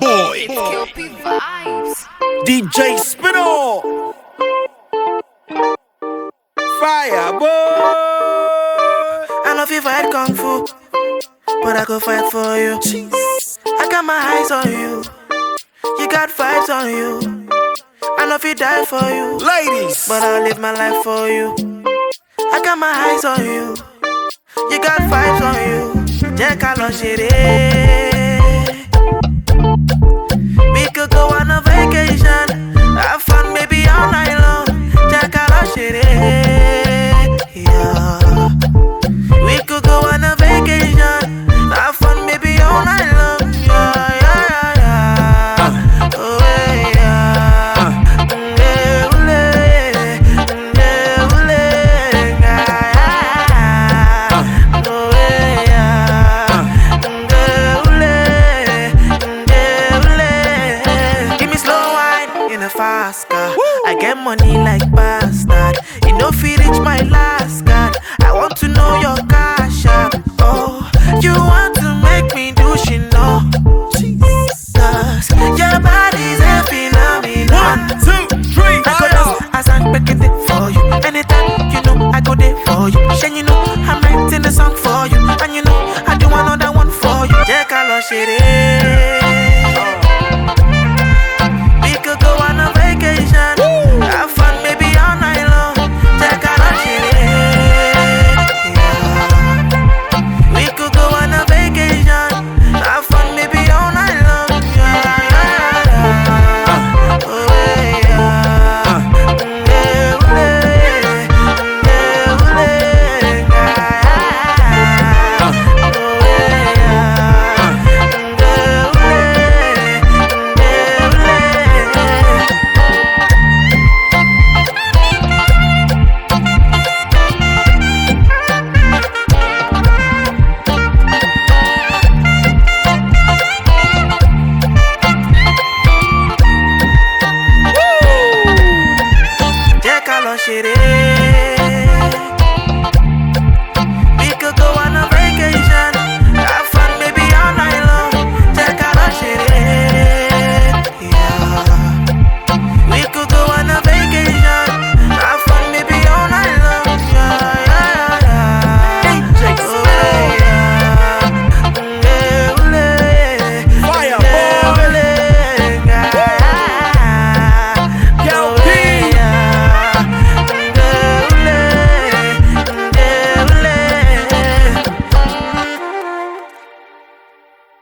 boy. Kelpie vibes. DJ Spinall. Fire boy. I love if you fight kung fu, but I go fight for you. I got my eyes on you. You got vibes on you. I know if you die for you, Ladies. but I'll live my life for you. I got my eyes on you. You got vibes on you. Jẹ́ ká lọ ṣeré. On in a fast car. Woo! I get money like bastard. You know, fit reach my last card. I want to know your cash. Oh, you want to make me do she know. Jesus, your body's a me. One, two, three, I go dance I'm back it for you. Anytime you know, I go there for you. Shane, you know, I'm writing a song for you. And you know, I do another one for you. Yeah, Carlos, it is.